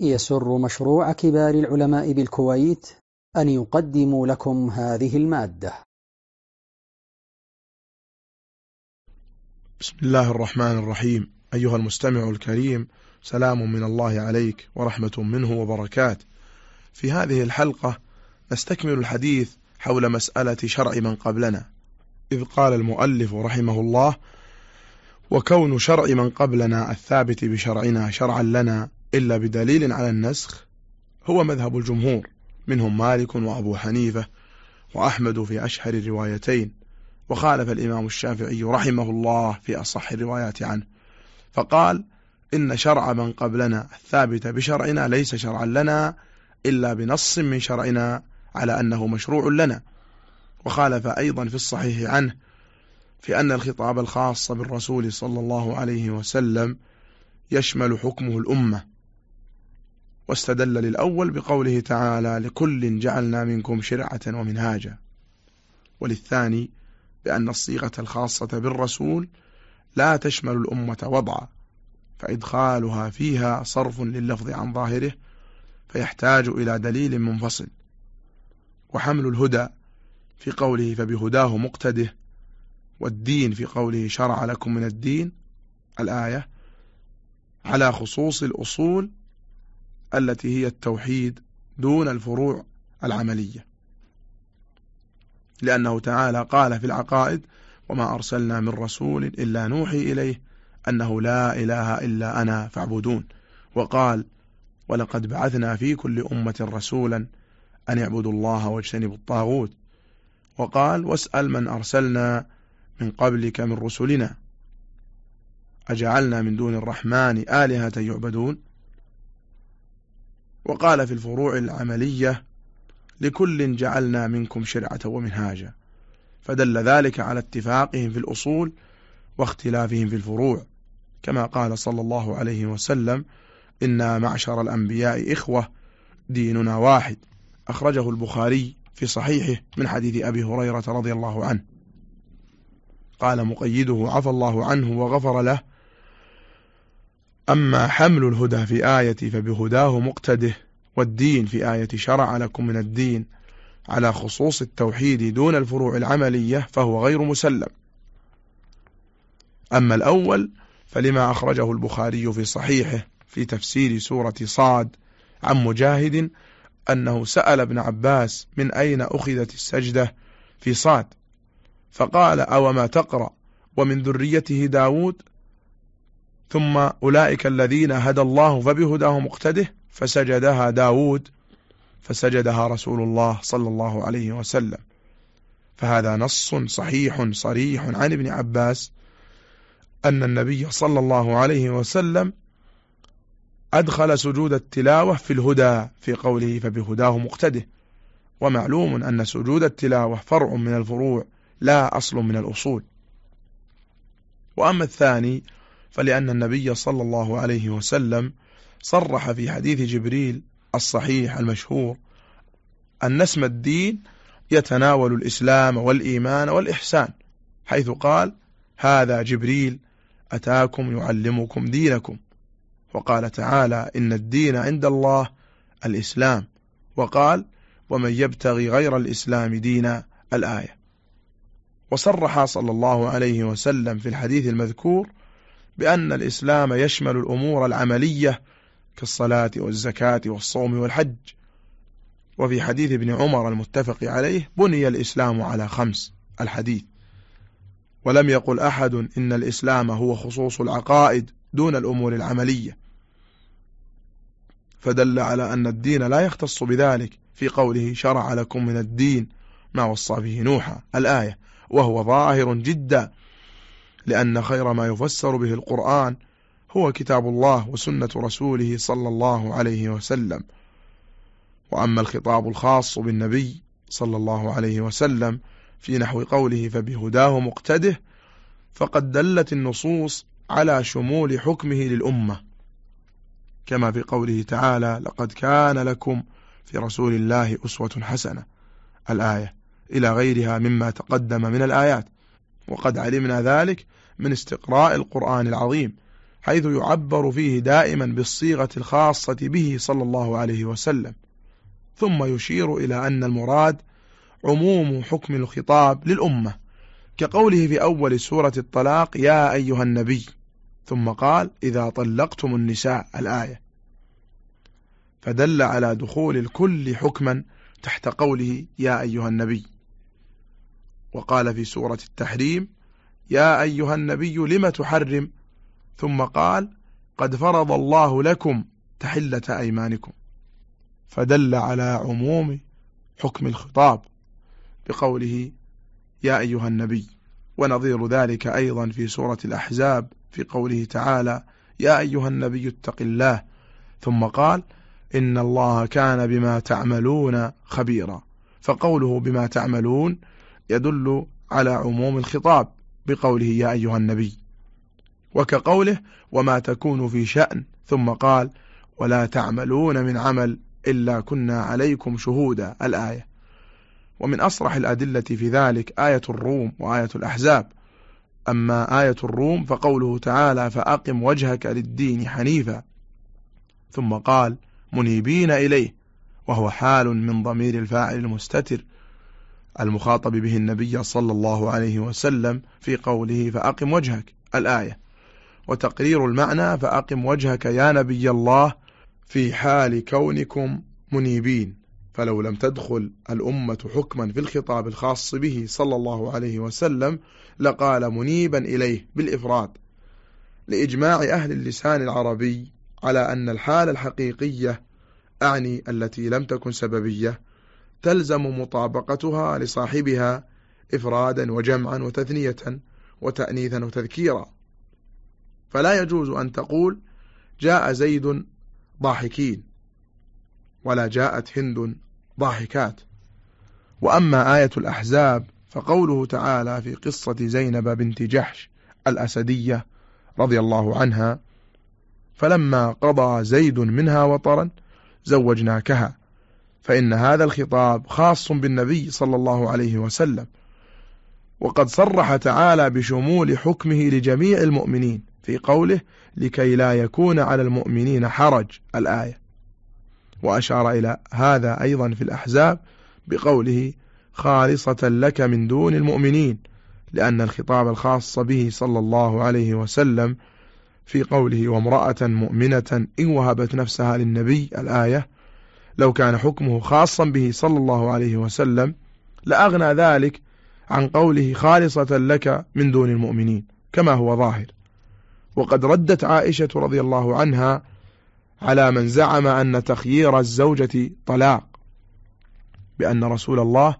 يسر مشروع كبار العلماء بالكويت أن يقدم لكم هذه المادة. بسم الله الرحمن الرحيم. أيها المستمع الكريم سلام من الله عليك ورحمة منه وبركات. في هذه الحلقة نستكمل الحديث حول مسألة شرع من قبلنا. إذ قال المؤلف رحمه الله وكون شرع من قبلنا الثابت بشرعنا شرعا لنا إلا بدليل على النسخ هو مذهب الجمهور منهم مالك وأبو حنيفة وأحمد في أشهر الروايتين وخالف الإمام الشافعي رحمه الله في أصح الروايات عنه فقال إن شرع من قبلنا الثابت بشرعنا ليس شرعا لنا إلا بنص من شرعنا على أنه مشروع لنا وخالف أيضا في الصحيح عنه في أن الخطاب الخاص بالرسول صلى الله عليه وسلم يشمل حكمه الأمة واستدل للأول بقوله تعالى لكل جعلنا منكم شرعة ومنهاجا. وللثاني بأن الصيغة الخاصة بالرسول لا تشمل الأمة وضعا فإدخالها فيها صرف لللفظ عن ظاهره فيحتاج إلى دليل منفصل. وحمل الهدى في قوله فبهداه مقتده والدين في قوله شرع لكم من الدين. الآية على خصوص الأصول التي هي التوحيد دون الفروع العملية. لأنه تعالى قال في العقائد وما أرسلنا من رسول إلا نوحي إليه أنه لا إله إلا أنا فاعبدون وقال ولقد بعثنا في كل أمة رسولا أن يعبدوا الله واجتنبوا الطاغوت وقال واسأل من أرسلنا من قبلك من رسلنا أجعلنا من دون الرحمن آلهة يعبدون. وقال في الفروع العملية لكل جعلنا منكم شرعة ومنهاجا. فدل ذلك على اتفاقهم في الأصول واختلافهم في الفروع. كما قال صلى الله عليه وسلم إنا معشر الأنبياء إخوة ديننا واحد. أخرجه البخاري في صحيحه من حديث أبي هريرة رضي الله عنه. قال مقيده عفى الله عنه وغفر له. أما حمل الهدى في آية فبهداه مقتده. والدين في آية شرع لكم من الدين على خصوص التوحيد دون الفروع العملية فهو غير مسلم. أما الأول فلما أخرجه البخاري في صحيحه في تفسير سورة صاد عن مجاهد أنه سأل ابن عباس من أين أخذت السجدة في صاد؟ فقال أو ما تقرأ؟ ومن ذريته داود ثم أولئك الذين هدى الله فبهداه مقتده فسجدها داود فسجدها رسول الله صلى الله عليه وسلم. فهذا نص صحيح صريح عن ابن عباس أن النبي صلى الله عليه وسلم أدخل سجود التلاوة في الهدى في قوله فبهداه مقتده. ومعلوم أن سجود التلاوة فرع من الفروع لا أصل من الأصول. وأما الثاني فلأن النبي صلى الله عليه وسلم صرح في حديث جبريل الصحيح المشهور أن اسم الدين يتناول الإسلام والإيمان والإحسان حيث قال هذا جبريل أتاكم يعلمكم دينكم. وقال تعالى إن الدين عند الله الإسلام. وقال ومن يبتغي غير الإسلام دينا الآية. وصرح صلى الله عليه وسلم في الحديث المذكور بأن الإسلام يشمل الأمور العملية كالصلاة والزكاة والصوم والحج. وفي حديث ابن عمر المتفق عليه بني الإسلام على خمس الحديث. ولم يقل أحد إن الإسلام هو خصوص العقائد دون الأمور العملية. فدل على أن الدين لا يختص بذلك. في قوله شرع لكم من الدين ما وصى به نوحا الآية. وهو ظاهر جدا. لأن خير ما يفسر به القرآن هو كتاب الله وسنة رسوله صلى الله عليه وسلم. وأما الخطاب الخاص بالنبي صلى الله عليه وسلم في نحو قوله فبهداه مقتده فقد دلت النصوص على شمول حكمه للأمة. كما في قوله تعالى لقد كان لكم في رسول الله أسوة حسنة. الآية إلى غيرها مما تقدم من الآيات. وقد علمنا ذلك من استقراء القرآن العظيم حيث يعبر فيه دائما بالصيغة الخاصة به صلى الله عليه وسلم. ثم يشير إلى أن المراد عموم حكم الخطاب للأمة كقوله في أول سورة الطلاق يا أيها النبي ثم قال إذا طلقتم النساء الآية. فدل على دخول الكل حكما تحت قوله يا أيها النبي وقال في سورة التحريم يا أيها النبي لم تحرم؟ ثم قال قد فرض الله لكم تحلة أيمانكم. فدل على عموم حكم الخطاب بقوله يا أيها النبي. ونظير ذلك أيضا في سورة الأحزاب في قوله تعالى يا أيها النبي اتق الله. ثم قال إن الله كان بما تعملون خبيرا. فقوله بما تعملون يدل على عموم الخطاب بقوله يا أيها النبي. وكقوله وما تكون في شأن ثم قال ولا تعملون من عمل إلا كنا عليكم شهودا الآية. ومن أصرح الأدلة في ذلك آية الروم وآية الأحزاب. أما آية الروم فقوله تعالى فأقم وجهك للدين حنيفا. ثم قال منيبين إليه وهو حال من ضمير الفاعل المستتر. المخاطب به النبي صلى الله عليه وسلم في قوله فأقم وجهك الآية. وتقرير المعنى فأقم وجهك يا نبي الله في حال كونكم منيبين. فلو لم تدخل الأمة حكما في الخطاب الخاص به صلى الله عليه وسلم لقال منيبا إليه بالإفراد. لإجماع أهل اللسان العربي على أن الحالة الحقيقية أعني التي لم تكن سببية تلزم مطابقتها لصاحبها إفرادا وجمعا وتثنية وتأنيثا وتذكيرا. فلا يجوز أن تقول جاء زيد ضاحكين ولا جاءت هند ضاحكات. وأما آية الأحزاب فقوله تعالى في قصة زينب بنت جحش الأسدية رضي الله عنها فلما قضى زيد منها وطرا زوجناكها. فإن هذا الخطاب خاص بالنبي صلى الله عليه وسلم. وقد صرح تعالى بشمول حكمه لجميع المؤمنين في قوله لكي لا يكون على المؤمنين حرج الآية. وأشار إلى هذا أيضا في الأحزاب بقوله خالصة لك من دون المؤمنين لأن الخطاب الخاص به صلى الله عليه وسلم في قوله وامرأة مؤمنة إن وهبت نفسها للنبي الآية لو كان حكمه خاصا به صلى الله عليه وسلم لأغنى ذلك عن قوله خالصة لك من دون المؤمنين كما هو ظاهر. وقد ردت عائشة رضي الله عنها على من زعم أن تخيير الزوجة طلاق بأن رسول الله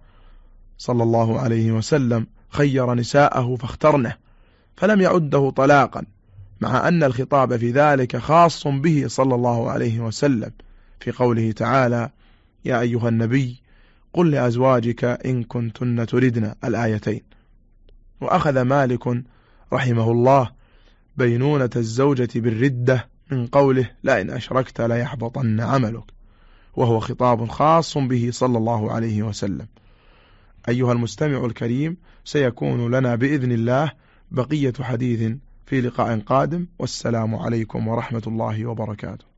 صلى الله عليه وسلم خير نساءه فاخترنه فلم يعده طلاقا مع أن الخطاب في ذلك خاص به صلى الله عليه وسلم. في قوله تعالى يا أيها النبي قل لأزواجك إن كنتن تردن الآيتين. وأخذ مالك رحمه الله بينونة الزوجة بالردة من قوله لئن أشركت ليحبطن عملك. وهو خطاب خاص به صلى الله عليه وسلم. أيها المستمع الكريم سيكون لنا بإذن الله بقية حديث في لقاء قادم. والسلام عليكم ورحمة الله وبركاته.